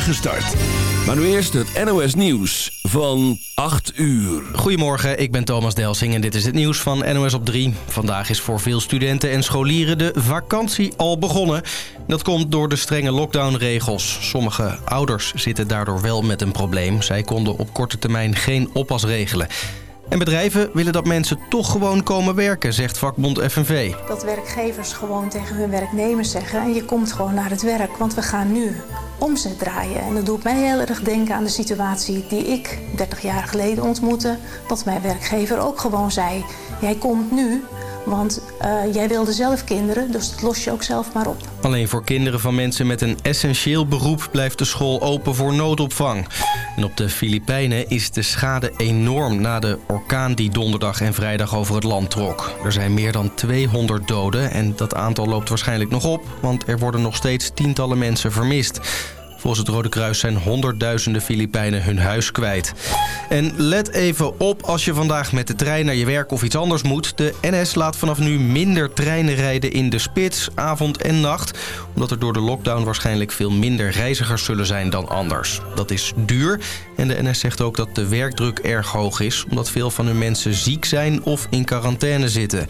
start. Maar nu eerst het NOS Nieuws van 8 uur. Goedemorgen, ik ben Thomas Delsing en dit is het nieuws van NOS op 3. Vandaag is voor veel studenten en scholieren de vakantie al begonnen. Dat komt door de strenge lockdownregels. Sommige ouders zitten daardoor wel met een probleem. Zij konden op korte termijn geen oppas regelen. En bedrijven willen dat mensen toch gewoon komen werken, zegt vakbond FNV. Dat werkgevers gewoon tegen hun werknemers zeggen... en je komt gewoon naar het werk, want we gaan nu omzet draaien. En dat doet mij heel erg denken aan de situatie die ik 30 jaar geleden ontmoette. Dat mijn werkgever ook gewoon zei, jij komt nu want uh, jij wilde zelf kinderen, dus dat los je ook zelf maar op. Alleen voor kinderen van mensen met een essentieel beroep blijft de school open voor noodopvang. En op de Filipijnen is de schade enorm na de orkaan die donderdag en vrijdag over het land trok. Er zijn meer dan 200 doden en dat aantal loopt waarschijnlijk nog op, want er worden nog steeds tientallen mensen vermist. Volgens het Rode Kruis zijn honderdduizenden Filipijnen hun huis kwijt. En let even op als je vandaag met de trein naar je werk of iets anders moet. De NS laat vanaf nu minder treinen rijden in de spits, avond en nacht. Omdat er door de lockdown waarschijnlijk veel minder reizigers zullen zijn dan anders. Dat is duur en de NS zegt ook dat de werkdruk erg hoog is... omdat veel van hun mensen ziek zijn of in quarantaine zitten.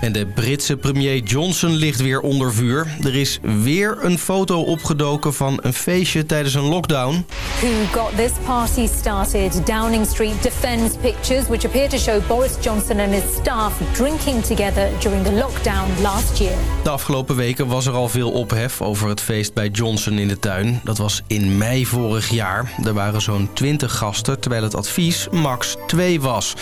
En de Britse premier Johnson ligt weer onder vuur. Er is weer een foto opgedoken van een feestje tijdens een lockdown. Who got this party started? Downing Street defends pictures which appear to show Boris Johnson and his staff drinking together during the lockdown last year. De afgelopen weken was er al veel ophef over het feest bij Johnson in de tuin. Dat was in mei vorig jaar. Er waren zo'n 20 gasten, terwijl het advies max 2 was.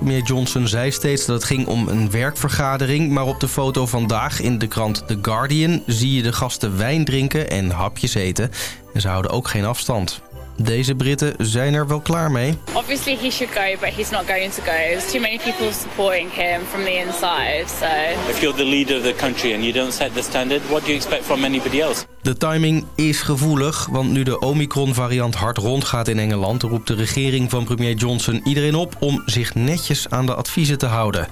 Premier Johnson zei steeds dat het ging om een werkvergadering... maar op de foto vandaag in de krant The Guardian... zie je de gasten wijn drinken en hapjes eten. En ze houden ook geen afstand. Deze Britten zijn er wel klaar mee. Obviously he should go, but he's not going to go. There's too many people supporting him from the inside. So. If you're the leader of the country and you don't set the standard, what do you expect from anybody else? De timing is gevoelig, want nu de Omicron-variant hard rondgaat in Engeland... roept de regering van premier Johnson iedereen op om zich netjes aan de adviezen te houden.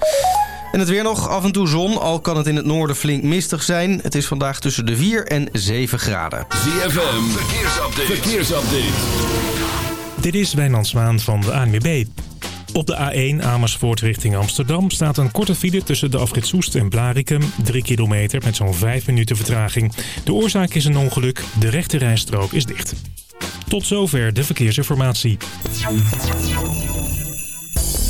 En het weer nog, af en toe zon, al kan het in het noorden flink mistig zijn. Het is vandaag tussen de 4 en 7 graden. ZFM, verkeersupdate. verkeersupdate. Dit is Wijnand Zwaan van de ANWB. Op de A1 Amersfoort richting Amsterdam staat een korte file tussen de afrit Soest en Blarikum. 3 kilometer met zo'n 5 minuten vertraging. De oorzaak is een ongeluk, de rechte rijstrook is dicht. Tot zover de verkeersinformatie.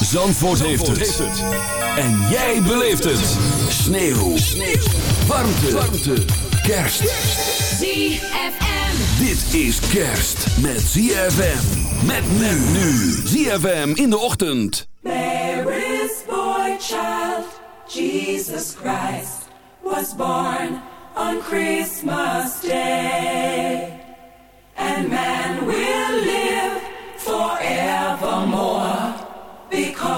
Zandvoort, heeft, het. En jij beleeft het. Sneeuw. Sneeuw. Warmte. Warmte. Kerst. ZFM. Dit is kerst met ZFM. Met men nu. ZFM in de ochtend. There is boy child, Jesus Christ, was born on Christmas Day. And man will live forevermore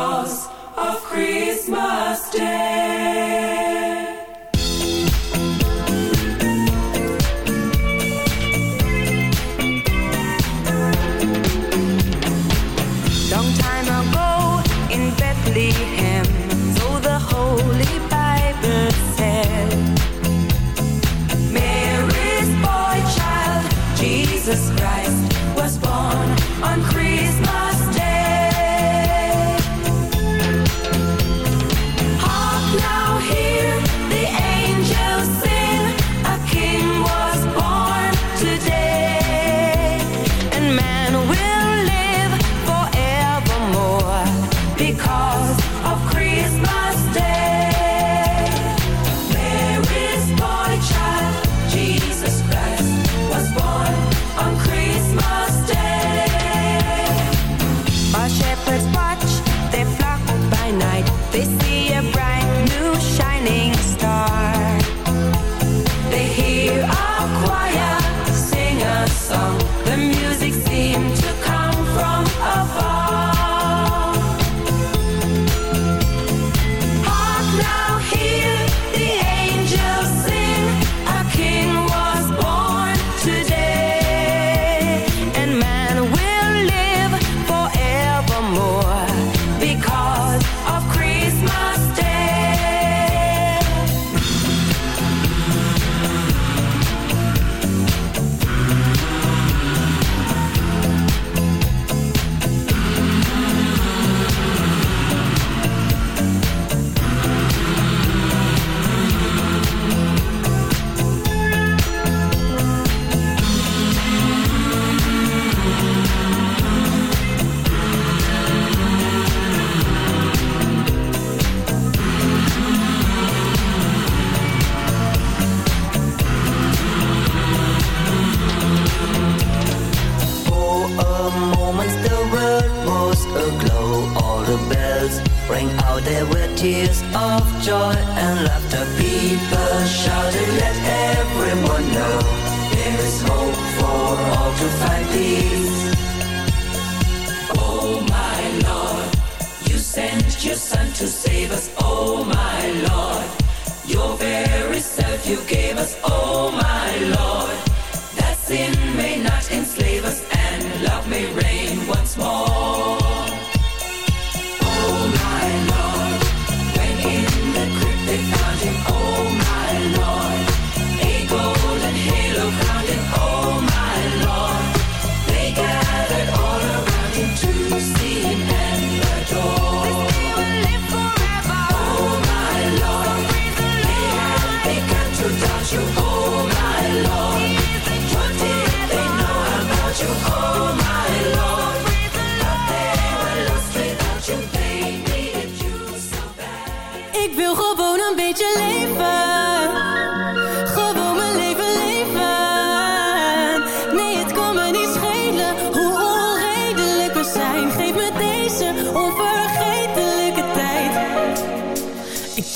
of Christmas Day.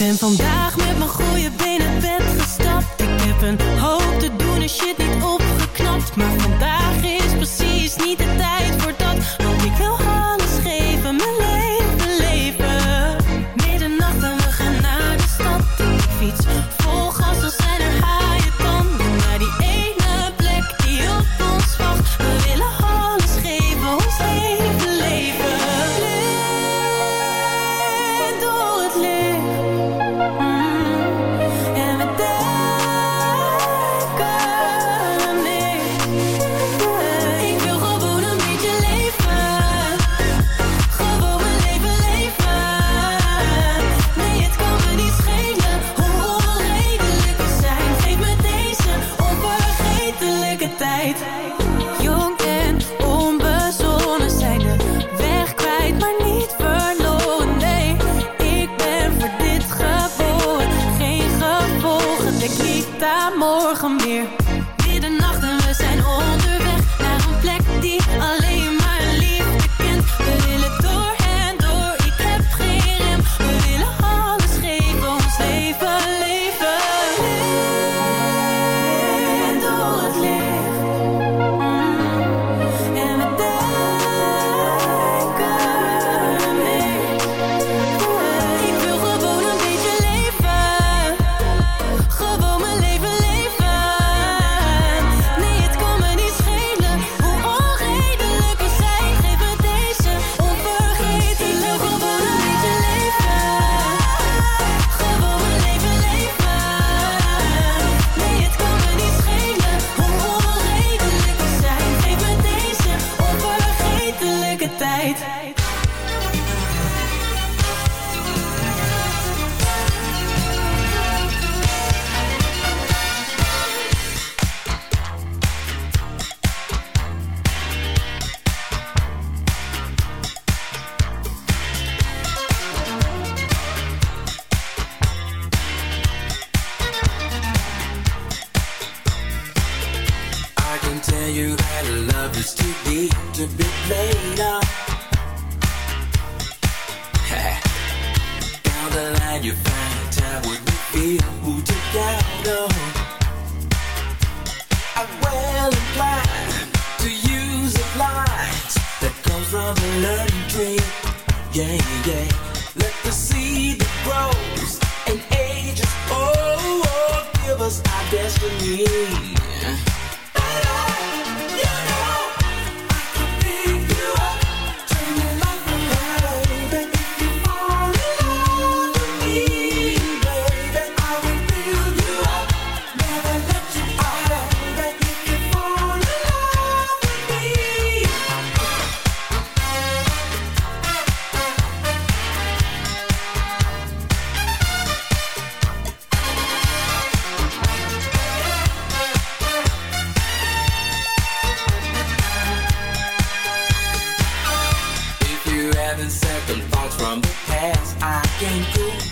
En vandaag met mijn goede benen vet gestapt. Ik heb een hoofd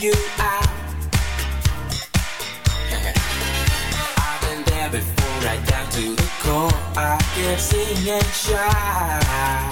you out. I've been there before, right down to the core. I get sing and shout.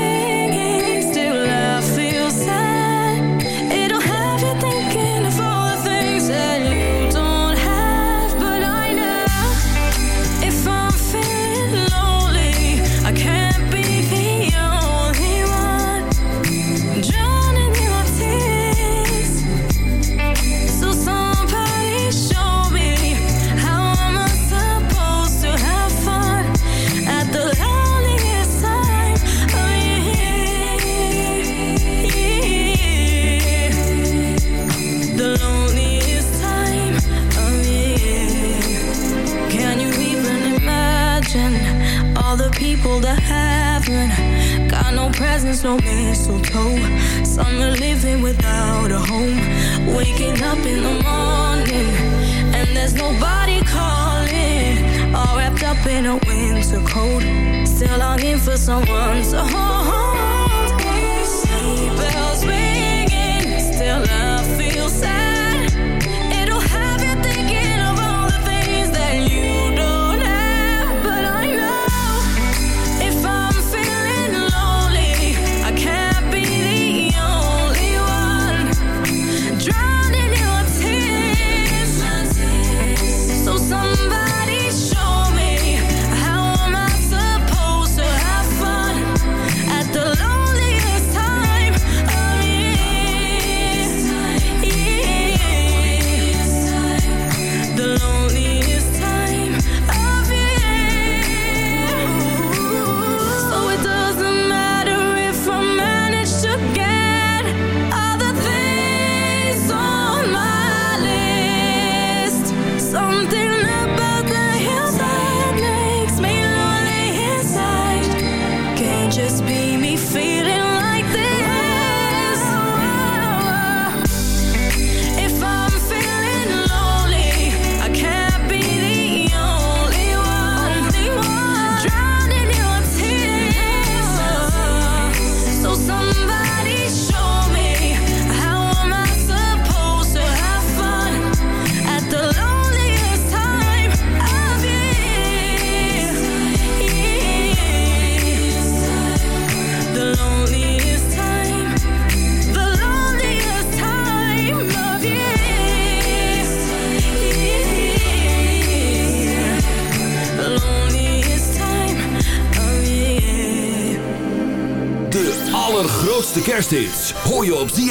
there's no mistletoe. Summer living without a home. Waking up in the morning, and there's nobody calling. All wrapped up in a winter coat. Still longing for someone to hold. Bells ringing, still I feel sad.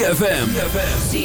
ZFM.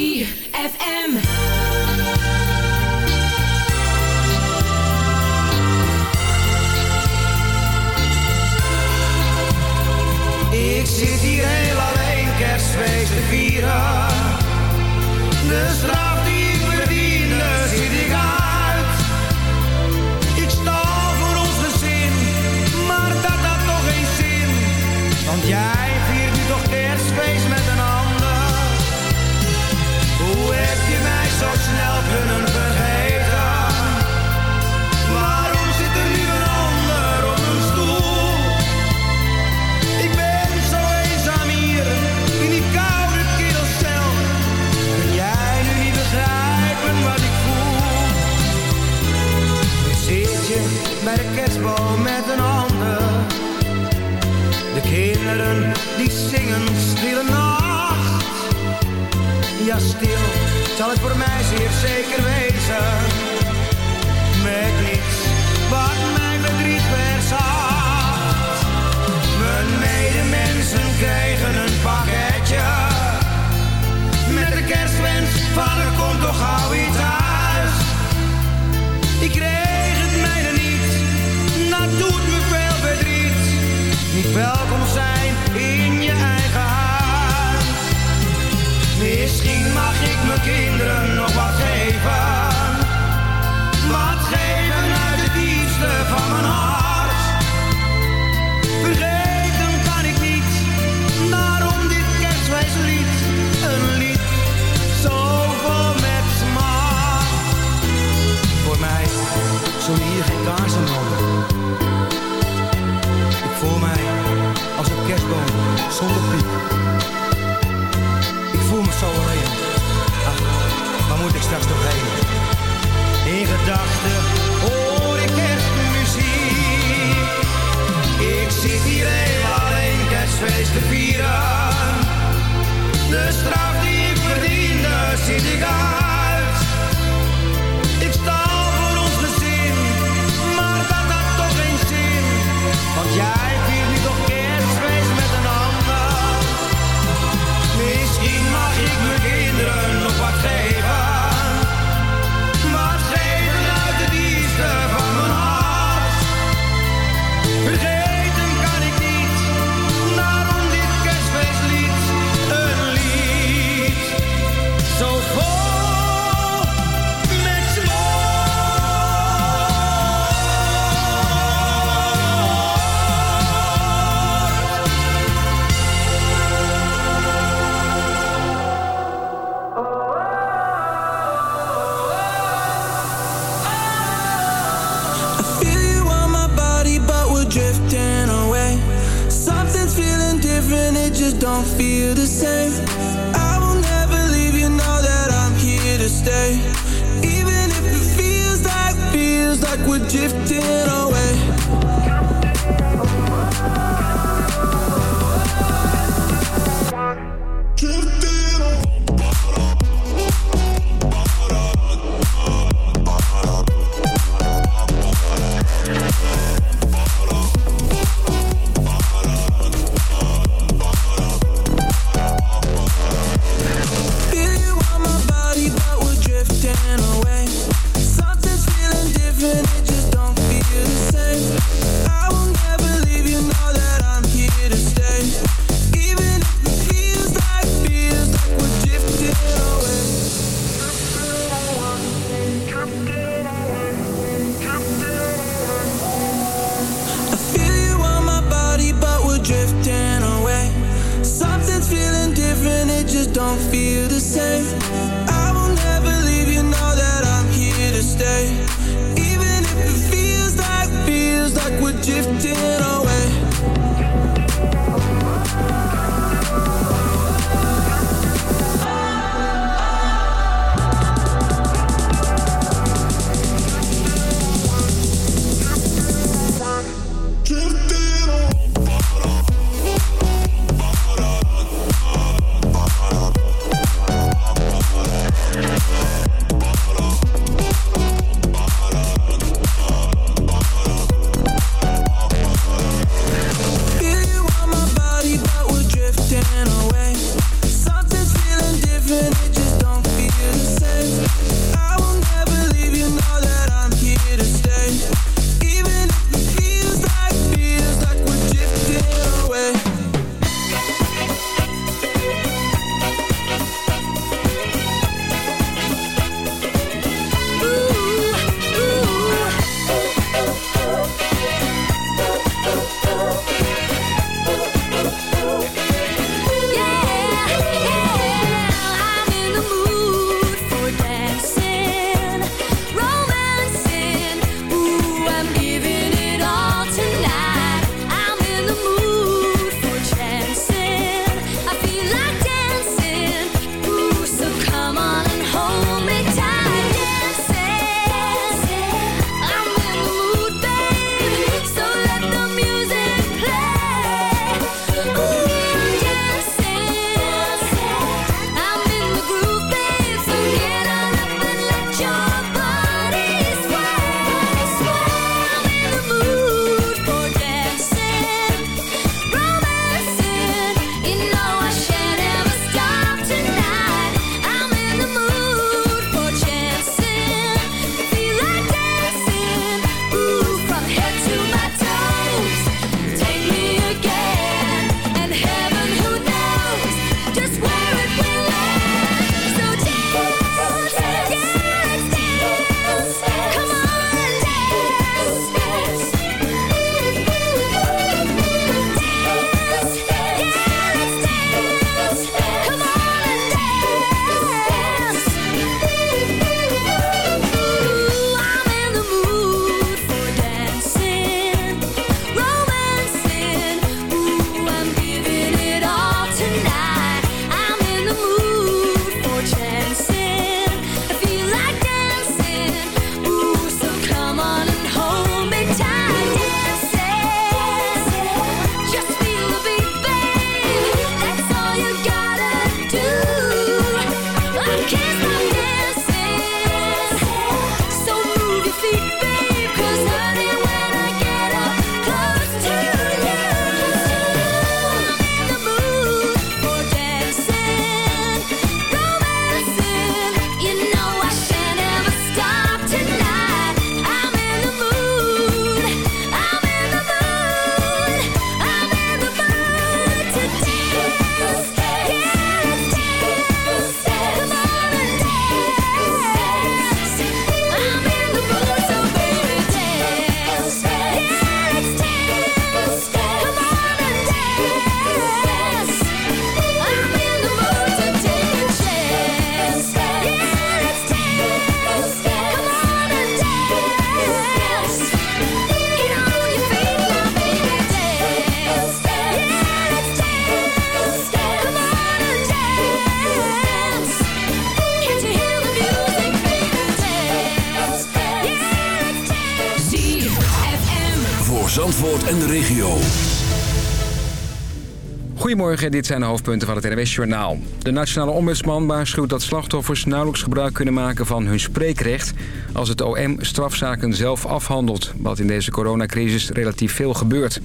Goedemorgen, dit zijn de hoofdpunten van het NWS-journaal. De Nationale Ombudsman waarschuwt dat slachtoffers nauwelijks gebruik kunnen maken van hun spreekrecht... als het OM strafzaken zelf afhandelt, wat in deze coronacrisis relatief veel gebeurt.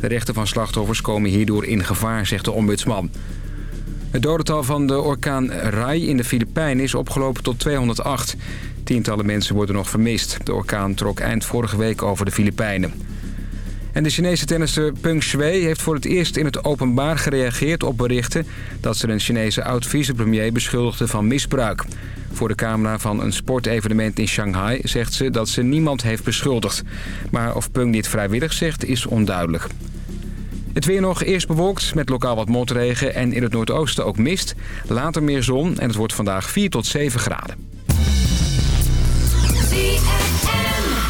De rechten van slachtoffers komen hierdoor in gevaar, zegt de ombudsman. Het dodental van de orkaan Rai in de Filipijnen is opgelopen tot 208. Tientallen mensen worden nog vermist. De orkaan trok eind vorige week over de Filipijnen. En de Chinese tennisser Peng Shuai heeft voor het eerst in het openbaar gereageerd op berichten... dat ze een Chinese oud-vicepremier beschuldigde van misbruik. Voor de camera van een sportevenement in Shanghai zegt ze dat ze niemand heeft beschuldigd. Maar of Peng dit vrijwillig zegt is onduidelijk. Het weer nog eerst bewolkt met lokaal wat motregen en in het noordoosten ook mist. Later meer zon en het wordt vandaag 4 tot 7 graden.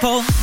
People.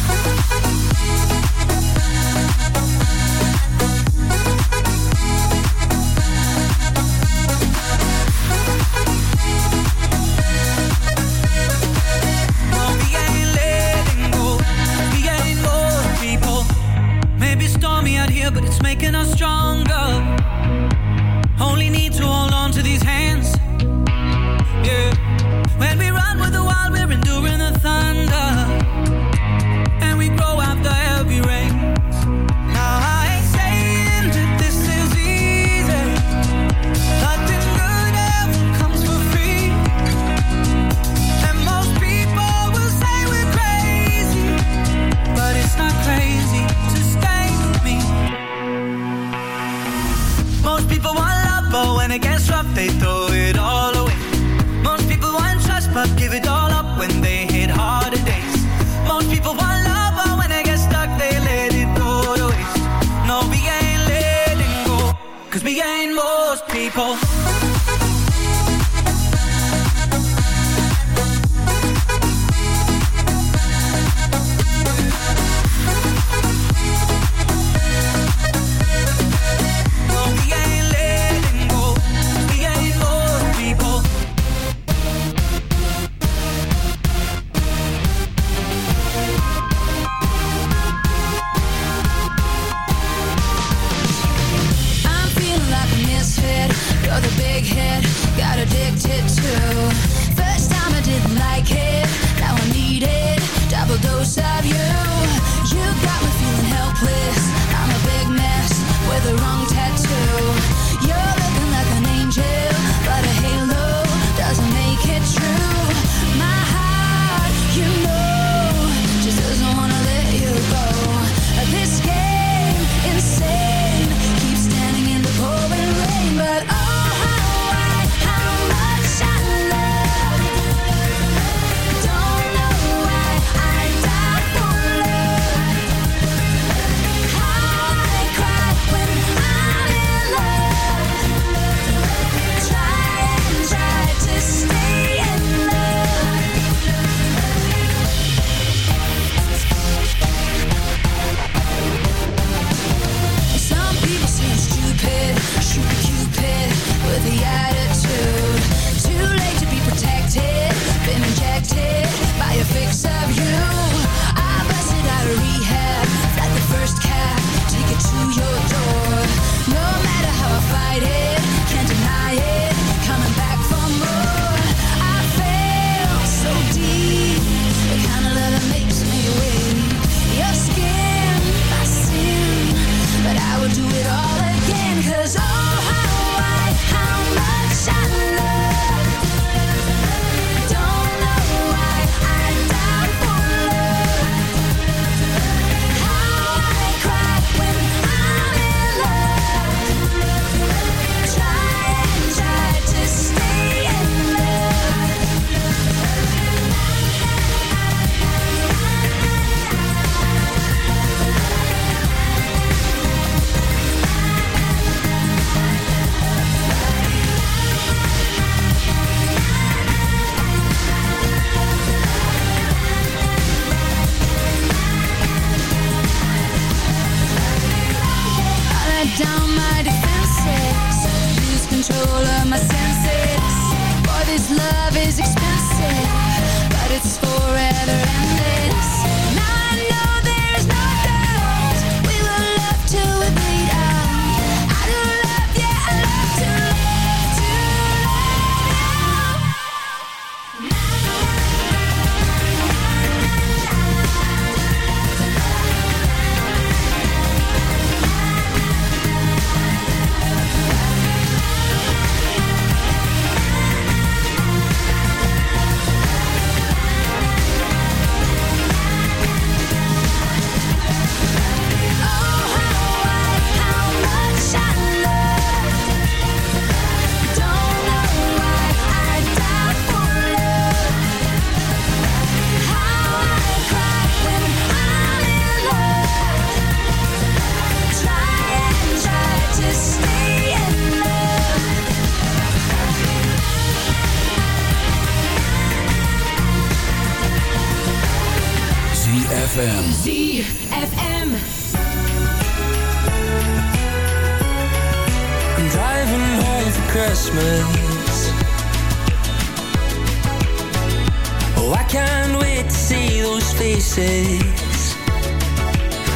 Faces.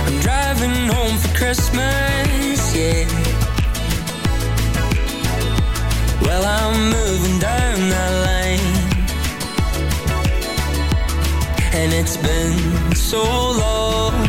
I'm driving home for Christmas, yeah. Well, I'm moving down that lane. And it's been so long.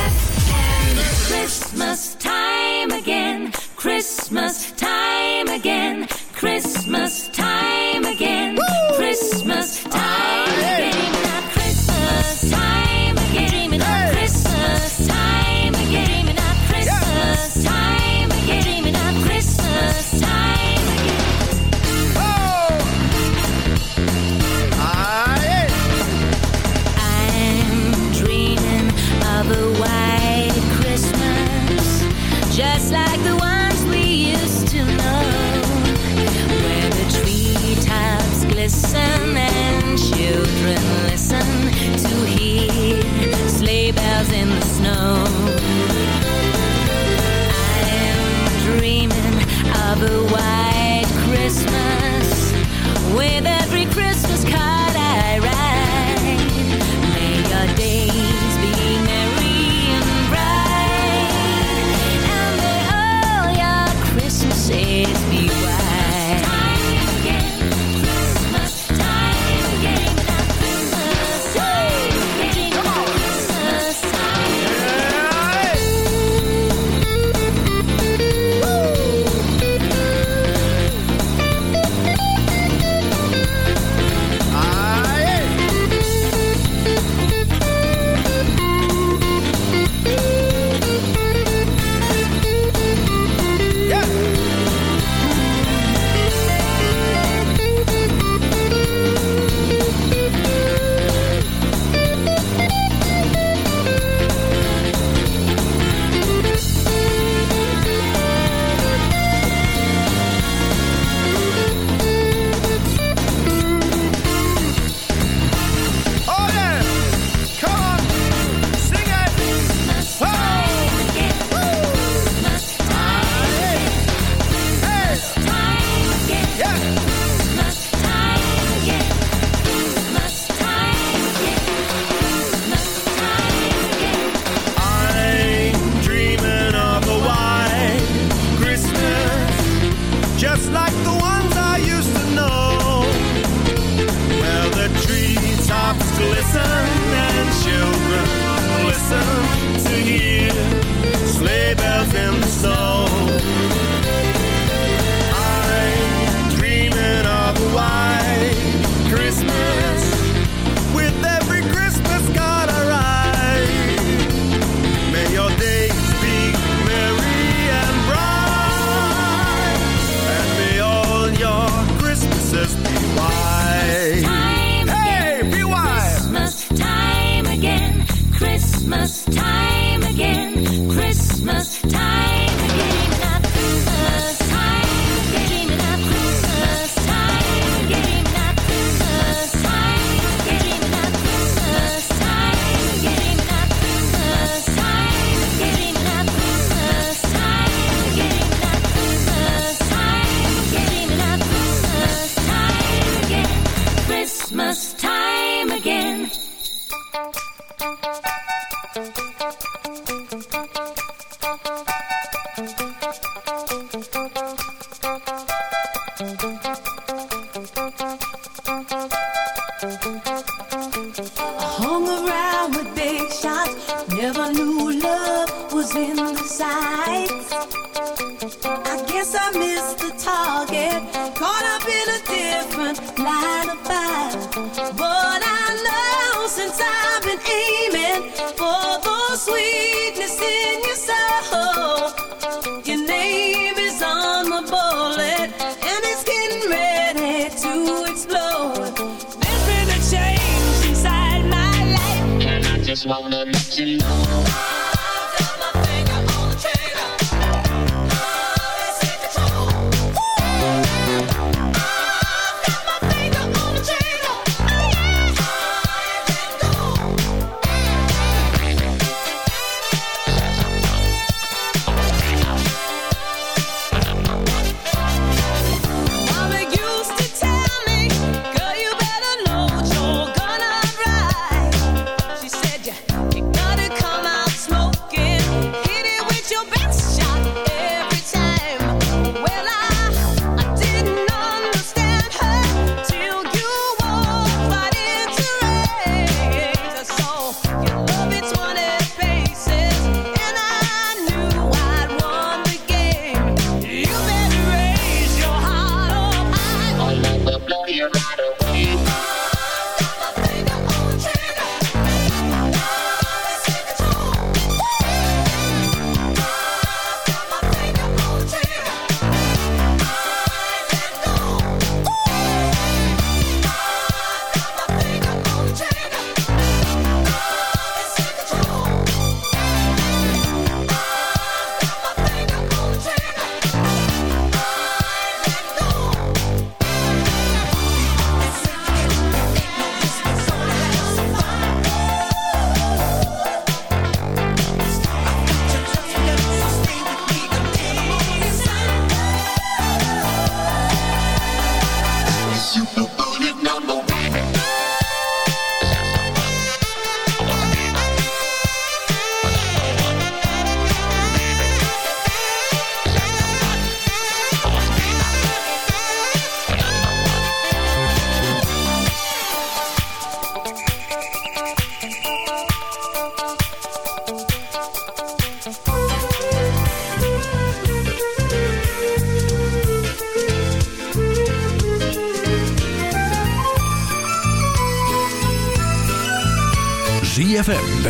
Christmas.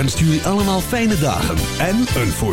ZFM wenst jullie allemaal fijne dagen en een voor